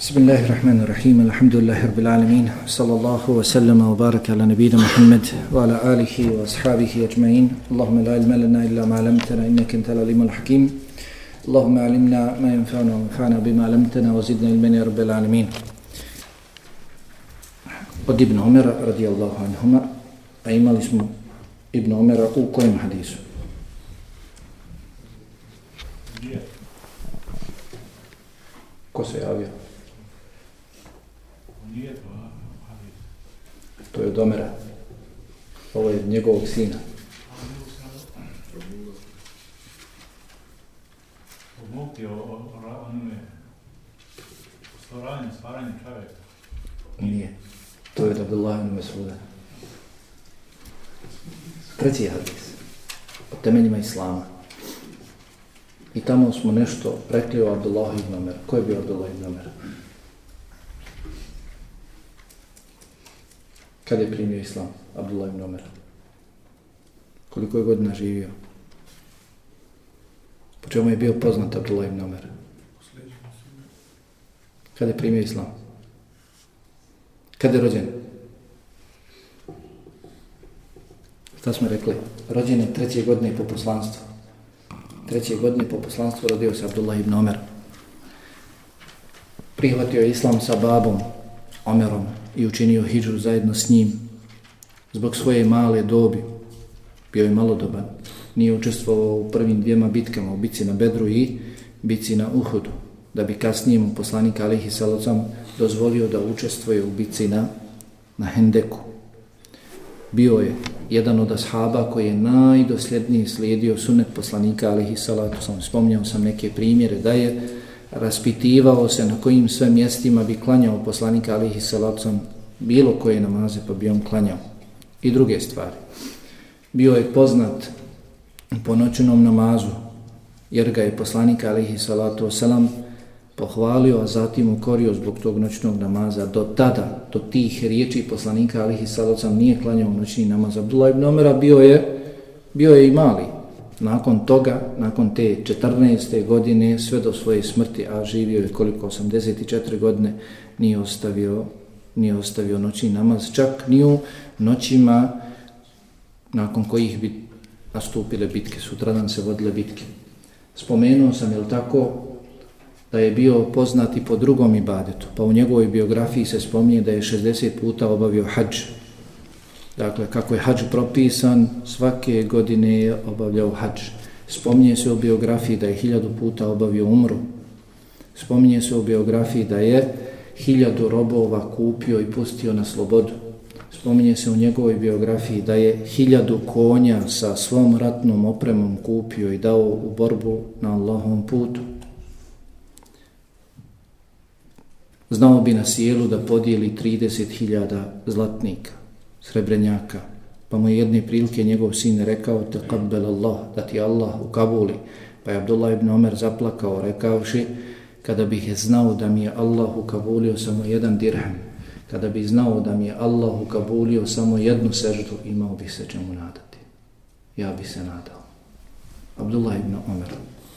بسم الله الرحمن الرحيم الحمد لله رب العالمين صلى الله وسلم وبارك على نبينا محمد وعلى آله وأصحابه أجمعين اللهم لا علم لنا إلا ما علمتنا إنك أنت العليم الحكيم اللهم علمنا ما ينفعنا وانفعنا بما علمتنا وزدنا علما يا رب العالمين od Ibn Umera radijallahu anhuma, a imali smo Ibn Umera u kojem hadisu? Ko? To je od Omera. Ovo je njegovog sina. Mukti o, onome stvaranju čovjeka. Nije. To je od Abdullah ibn Mas'uda. Treći hadis. O temeljima Islama. I tamo smo nešto rekli o Abdullah ibn Omer. Ko je bio Abdullah ibn Omer? Kada je primio Islam? Abdullah ibn Omer. Koliko je godina živio? Po čemu je bio poznat Abdullah ibn Omer? Kada je primio Islam? Kada je rođen? Šta smo rekli? Rođen je treće godine po poslanstvu. Treće godine po poslanstvu rodio se Abdullah ibn Omer. Prihvatio je islam sa babom Omerom i učinio hijđu zajedno s njim. Zbog svoje male dobi, bio je malodoban, nije učestvovao u prvim dvijema bitkama, u bici na Bedru i bici na Uhudu, da bi kasnije mu poslanik Alihi Salocam dozvolio da učestvuje u bici na, na Hendeku. Bio je jedan od ashaba koji je najdosljedniji slijedio sunet poslanika Alihi Salatu. Sam spomnjao sam neke primjere da je raspitivao se na kojim sve mjestima bi klanjao poslanika Alihi salacom bilo koje namaze pa bi on klanjao. I druge stvari. Bio je poznat po noćnom namazu jer ga je poslanik Alihi Salatu Wasalam pohvalio, a zatim ukorio zbog tog noćnog namaza. Do tada, do tih riječi poslanika Alihi Salocam nije klanjao noćni namaz. Abdullah ibn Omera bio je, bio je i mali. Nakon toga, nakon te 14. godine, sve do svoje smrti, a živio je koliko, 84 godine, nije ostavio, nije ostavio noćni namaz. Čak ni u noćima nakon kojih bi nastupile bitke, sutradan se vodile bitke. Spomenuo sam, je tako, da je bio poznati po drugom ibadetu. Pa u njegovoj biografiji se spominje da je 60 puta obavio hađ. Dakle, kako je hađ propisan, svake godine je obavljao hađ. Spominje se u biografiji da je hiljadu puta obavio umru. Spominje se u biografiji da je hiljadu robova kupio i pustio na slobodu. Spominje se u njegovoj biografiji da je hiljadu konja sa svom ratnom opremom kupio i dao u borbu na Allahom putu. znao bi na sjelu da podijeli 30.000 zlatnika, srebrenjaka. Pa mu je jedne prilike njegov sin rekao, te kabbel Allah, da ti Allah u Kabuli. Pa je Abdullah ibn Omer zaplakao, rekavši, kada bih je znao da mi je Allah u Kabulio samo jedan dirhem, kada bih znao da mi je Allah u Kabulio samo jednu seždu, imao bih se čemu nadati. Ja bih se nadao. Abdullah ibn Omer,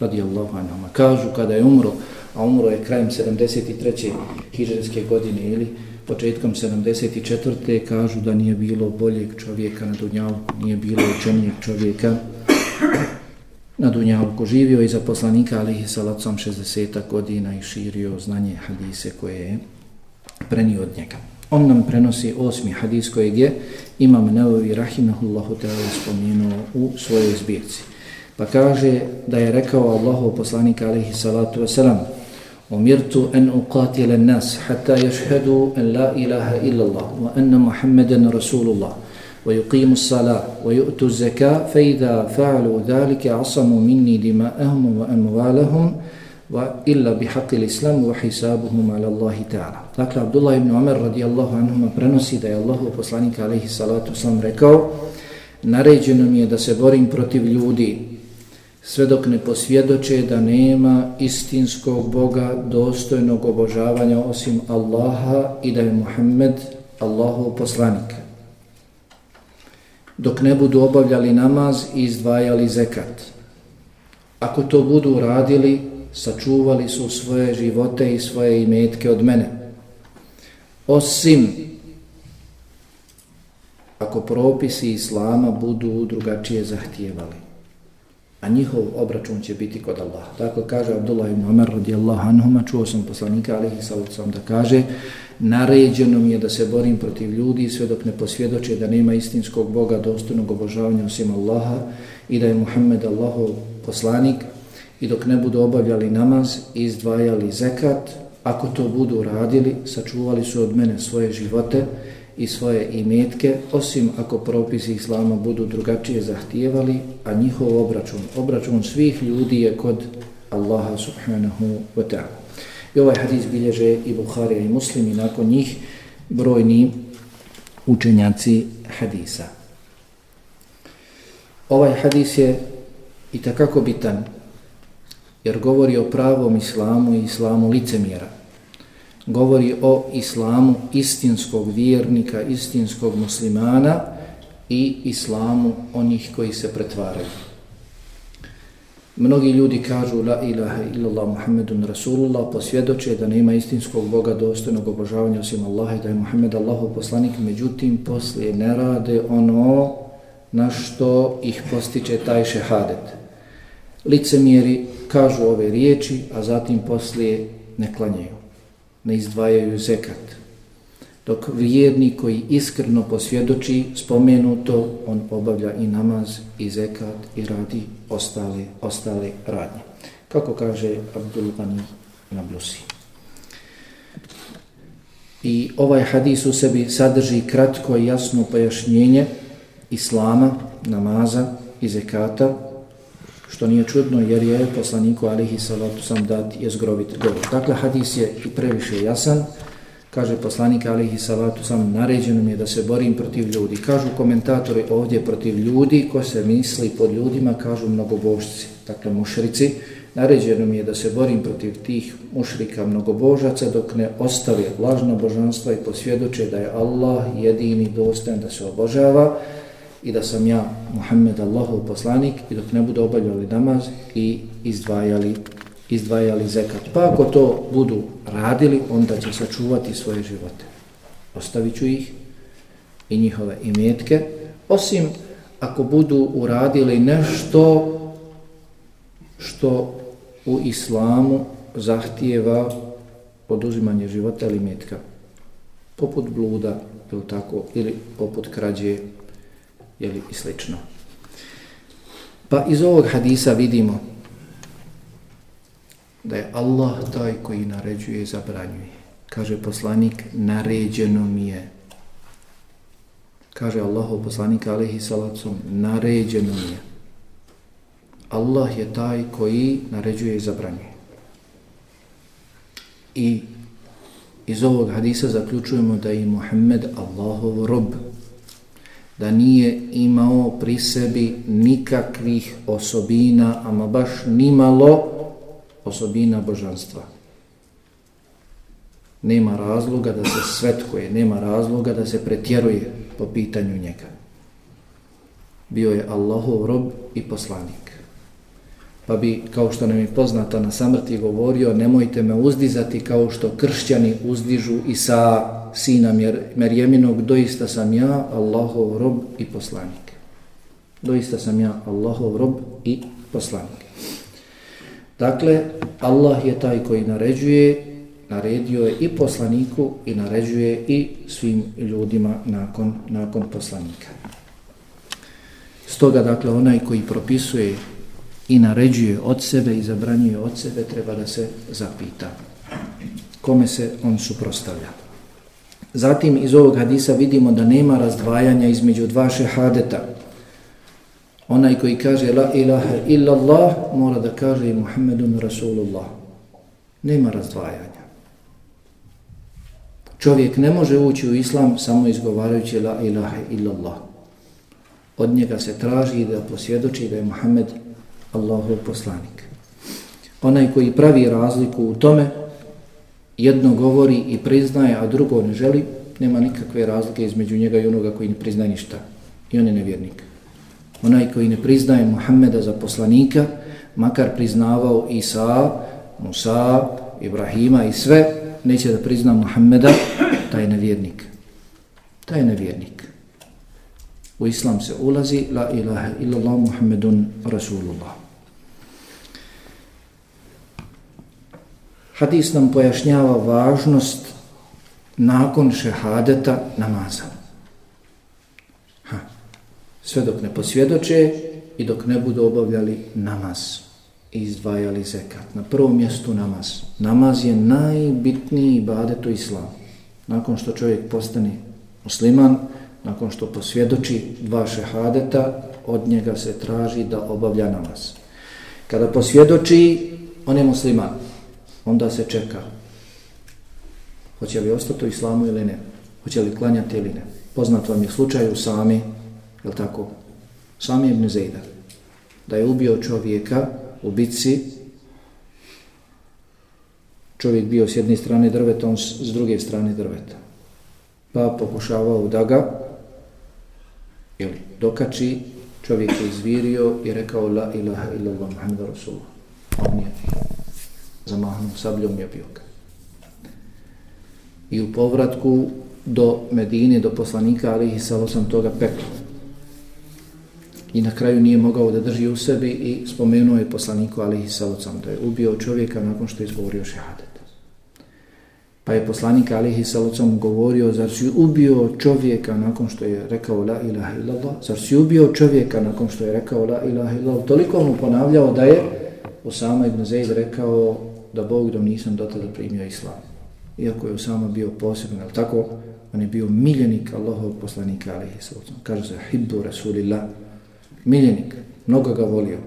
radijallahu anhu, kažu kada je umro, a umro je krajem 73. hiđarske godine ili početkom 74. kažu da nije bilo boljeg čovjeka na Dunjalku, nije bilo učenijeg čovjeka na Dunjalku. Živio i za poslanika alihi salacom 60. godina i širio znanje hadise koje je prenio od njega. On nam prenosi osmi hadis kojeg je Imam Neovi Rahimahullahu Teala spomenuo u svojoj zbirci. Pa kaže da je rekao Allahov poslanik alihi salatu wasalam أمرت أن أقاتل الناس حتى يشهدوا أن لا إله إلا الله وأن محمدا رسول الله ويقيموا الصلاة ويؤتوا الزكاة فإذا فعلوا ذلك عصموا مني دماءهم وأموالهم وإلا بحق الإسلام وحسابهم على الله تعالى Dakle, Abdullah ibn Umar radijallahu anhuma prenosi da je Allah poslanik alaihi salatu sam rekao naređeno mi je da se borim protiv ljudi sve dok ne posvjedoče da nema istinskog Boga dostojnog obožavanja osim Allaha i da je Muhammed Allahov poslanik. Dok ne budu obavljali namaz i izdvajali zekat. Ako to budu radili, sačuvali su svoje živote i svoje imetke od mene. Osim ako propisi Islama budu drugačije zahtijevali a njihov obračun će biti kod Allaha. Tako kaže Abdullah ibn Umar radijallahu anhuma, čuo sam poslanika alihi sallam da kaže naređeno mi je da se borim protiv ljudi sve dok ne posvjedoče da nema istinskog Boga dostojnog obožavanja osim Allaha i da je Muhammed Allahov poslanik i dok ne budu obavljali namaz i izdvajali zekat, ako to budu radili, sačuvali su od mene svoje živote i svoje imetke, osim ako propisi Islama budu drugačije zahtijevali, a njihov obračun, obračun svih ljudi je kod Allaha subhanahu wa ta'ala. I ovaj hadis bilježe i Buharija i Muslim i nakon njih brojni učenjaci hadisa. Ovaj hadis je i takako bitan, jer govori o pravom islamu i islamu licemjera govori o islamu istinskog vjernika, istinskog muslimana i islamu onih koji se pretvaraju. Mnogi ljudi kažu la ilaha illallah Muhammedun Rasulullah, posvjedoče da nema istinskog Boga dostojnog obožavanja osim Allaha i da je Muhammed Allahov poslanik, međutim poslije ne rade ono na što ih postiče taj šehadet. Licemjeri kažu ove riječi, a zatim poslije ne klanjaju ne izdvajaju zekat. Dok vjerni koji iskreno posvjedoči spomenuto, on obavlja i namaz i zekat i radi ostale, ostale radnje. Kako kaže Abdul Bani Nablusi. I ovaj hadis u sebi sadrži kratko i jasno pojašnjenje islama, namaza i zekata, što nije čudno jer je poslaniku alihi salatu sam dat je zgrovit govor. Dakle, hadis je i previše jasan. Kaže poslanik alihi salatu sam naređeno mi je da se borim protiv ljudi. Kažu komentatori ovdje protiv ljudi, ko se misli pod ljudima, kažu mnogobožci, dakle mušrici. Naređeno mi je da se borim protiv tih mušrika mnogobožaca dok ne ostave lažno božanstva i posvjedoče da je Allah jedini dostan da se obožava i da sam ja Muhammed Allahov poslanik i dok ne budu obavljali namaz i izdvajali, izdvajali zekat. Pa ako to budu radili, onda će sačuvati svoje živote. Ostavit ću ih i njihove imetke, osim ako budu uradili nešto što u islamu zahtijeva oduzimanje života ili imetka. Poput bluda, ili tako, ili poput krađe, jeli, i slično. Pa iz ovog hadisa vidimo da je Allah taj koji naređuje i zabranjuje. Kaže poslanik, naređeno mi je. Kaže Allahov poslanik, alihi salacom, naređeno mi je. Allah je taj koji naređuje i zabranjuje. I iz ovog hadisa zaključujemo da je Muhammed Allahov rob, da nije imao pri sebi nikakvih osobina, ama baš nimalo osobina božanstva. Nema razloga da se svetkuje, nema razloga da se pretjeruje po pitanju njega. Bio je Allahov rob i poslanik pa bi, kao što nam je poznata na samrti, govorio nemojte me uzdizati kao što kršćani uzdižu Isa, sina sina Merjeminog, doista sam ja Allahov rob i poslanik. Doista sam ja Allahov rob i poslanik. Dakle, Allah je taj koji naređuje, naredio je i poslaniku i naređuje i svim ljudima nakon, nakon poslanika. Stoga, dakle, onaj koji propisuje i naređuje od sebe i zabranjuje od sebe, treba da se zapita kome se on suprostavlja. Zatim iz ovog hadisa vidimo da nema razdvajanja između dva šehadeta. Onaj koji kaže la ilaha illallah mora da kaže i Muhammedun Rasulullah. Nema razdvajanja. Čovjek ne može ući u islam samo izgovarajući la ilaha illallah. Od njega se traži da posvjedoči da je Muhammed Allahov poslanik. Onaj koji pravi razliku u tome, jedno govori i priznaje, a drugo ne želi, nema nikakve razlike između njega i onoga koji ne priznaje ništa. I on je nevjernik. Onaj koji ne priznaje Muhammeda za poslanika, makar priznavao Isa, Musa, Ibrahima i sve, neće da prizna Muhammeda, taj je nevjernik. Taj je nevjernik. U islam se ulazi, la ilaha illallah Muhammedun Rasulullah. Hadis nam pojašnjava važnost nakon šehadeta namaza. Ha. Sve dok ne posvjedoče i dok ne budu obavljali namaz i izdvajali zekat. Na prvom mjestu namaz. Namaz je najbitniji ibadet u islamu. Nakon što čovjek postane musliman, nakon što posvjedoči dva šehadeta, od njega se traži da obavlja namaz. Kada posvjedoči, on je musliman. Onda se čeka. Hoće li ostati u islamu ili ne? Hoće li klanjati ili ne? Poznat vam je slučaj u sami, je tako? Sami ibn Zejda. Da je ubio čovjeka u bitci. Čovjek bio s jedne strane drveta, on s druge strane drveta. Pa pokušavao da ga ili dokači, čovjek je izvirio i rekao la ilaha illallah muhammed rasulullah. On je zamahnuo sabljom i obio ga. I u povratku do Medine, do poslanika, ali i salo sam toga peklo. I na kraju nije mogao da drži u sebi i spomenuo je poslaniku Alihi Salocam da je ubio čovjeka nakon što je izgovorio šehade. Pa je poslanik Alihi Salocam govorio, zar si ubio čovjeka nakon što je rekao la ilaha illallah? Zar si ubio čovjeka nakon što je rekao la ilaha illallah? Toliko mu ponavljao da je Osama ibn Zaid rekao da Bog dom nisam dotada primio islam. Iako je Osama bio posebno, ali tako, on je bio miljenik Allahovog poslanika Alihi Salocam. Kaže se, hibbu Rasulillah, miljenik, mnogo ga volio.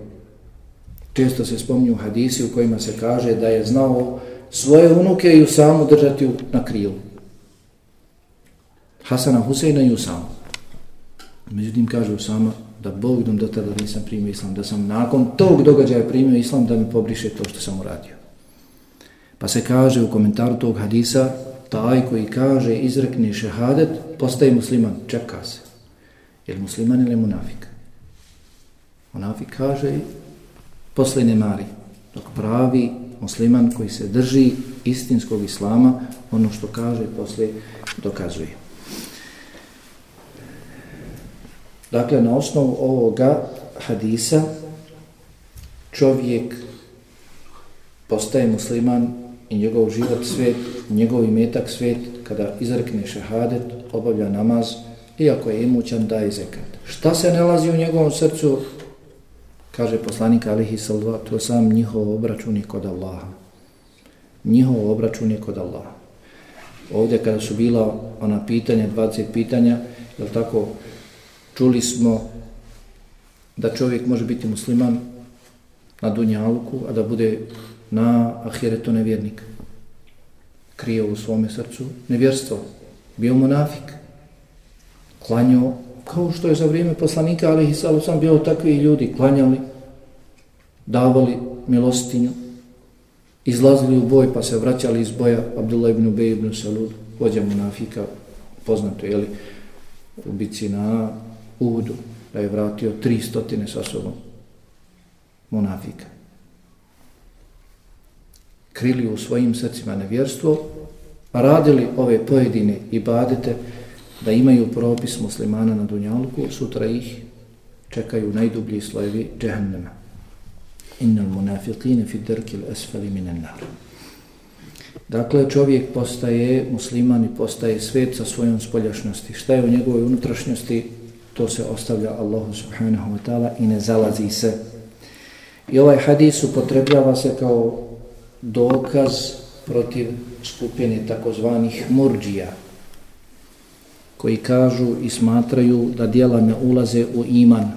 Često se spomnju hadisi u kojima se kaže da je znao svoje unuke i Usamu držati na krilu. Hasana Huseina i Usamu. Međutim, kaže Usama da Bog dom do tada nisam primio islam, da sam nakon tog događaja primio islam da mi pobriše to što sam uradio. Pa se kaže u komentaru tog hadisa, taj koji kaže izrekni šehadet, postaje musliman, čeka se. Je musliman ili munafik? Munafik kaže, posle ne mari, dok pravi musliman koji se drži istinskog islama, ono što kaže, posle dokazuje. Dakle, na osnovu ovoga hadisa, čovjek postaje musliman i njegov život svet, njegov imetak svet, kada izrekne šehadet, obavlja namaz, iako je imućan, daje zekat. Šta se nalazi u njegovom srcu, kaže poslanik alihi salva, sam njihov obračun je kod Allaha. Njihov obračun je kod Allaha. Ovdje kada su bila ona pitanja, 20 pitanja, je tako, čuli smo da čovjek može biti musliman na dunjaluku, a da bude na ahiretu nevjernik. Krio u svome srcu nevjerstvo. Bio monafik. klanio kao što je za vrijeme poslanika, ali i salo sam bio takvi ljudi, klanjali, davali milostinju, izlazili u boj pa se vraćali iz boja Abdullah ibn Ubej ibn Salud, vođa munafika, poznato je li, u bici na Uhudu, da je vratio tri stotine sa sobom munafika. Krili u svojim srcima nevjerstvo, pa radili ove pojedine ibadete, da imaju propis muslimana na Dunjalku, sutra ih čekaju najdublji slojevi džehennema. Innal munafiqine fi drkil asfali minan nar. Dakle, čovjek postaje musliman i postaje svet sa svojom spoljašnosti. Šta je u njegovoj unutrašnjosti, to se ostavlja Allahu subhanahu wa ta'ala i ne zalazi se. I ovaj hadis upotrebljava se kao dokaz protiv skupine takozvanih murđija, koji kažu i smatraju da dijela ne ulaze u iman.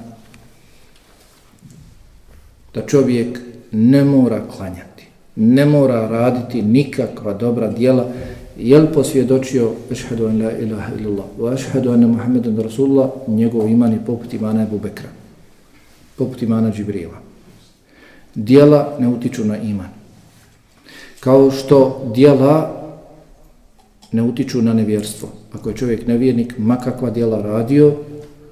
Da čovjek ne mora klanjati, ne mora raditi nikakva dobra dijela, jel posvjedočio ašhadu an la ilaha illallah wa ašhadu anna muhammedan rasulullah, njegov iman je poput imana Ebu Bekra, poput imana Džibrijeva. Dijela ne utiču na iman. Kao što dijela ne utiču na nevjerstvo. Ako je čovjek nevjernik, makakva djela radio,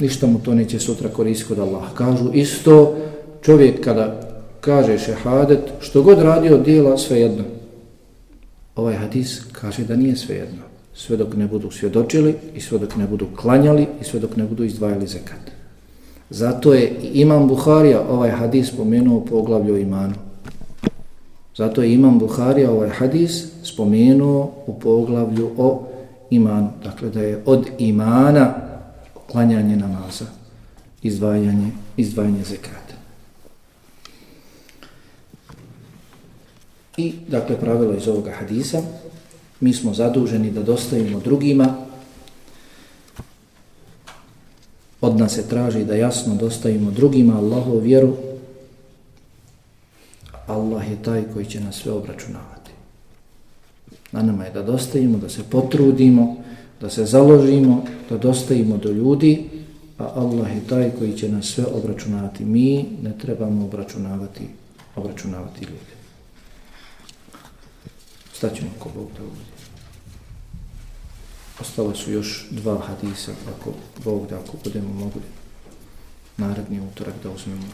ništa mu to neće sutra koristiti kod Allah. Kažu isto, čovjek kada kaže šehadet, što god radio djela, sve jedno. Ovaj hadis kaže da nije sve jedno. Sve dok ne budu svjedočili i sve dok ne budu klanjali i sve dok ne budu izdvajali zekat. Zato je Imam Buharija ovaj hadis spomenuo u poglavlju imanu. Zato je Imam Buharija ovaj hadis spomenuo u poglavlju o imanu. Dakle, da je od imana klanjanje namaza, izdvajanje, izdvajanje zekata. I, dakle, pravilo iz ovoga hadisa, mi smo zaduženi da dostavimo drugima, od nas se traži da jasno dostavimo drugima Allahov vjeru, Allah je taj koji će nas sve obračunavati. Na nama je da dostajimo, da se potrudimo, da se založimo, da dostajimo do ljudi, a Allah je taj koji će nas sve obračunavati. Mi ne trebamo obračunavati, obračunavati ljude. Staćemo ko Bog da uvodi. Ostala su još dva hadisa, ako Bog da, ako budemo mogli naredni utorak da uzmemo,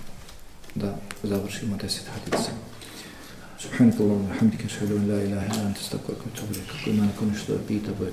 da završimo deset hadisa. Subhanakallahu wa hamdika ashhadu an la ilaha illa anta astaghfiruka wa atubu ilayk. Kako ima neko nešto da pita, bude.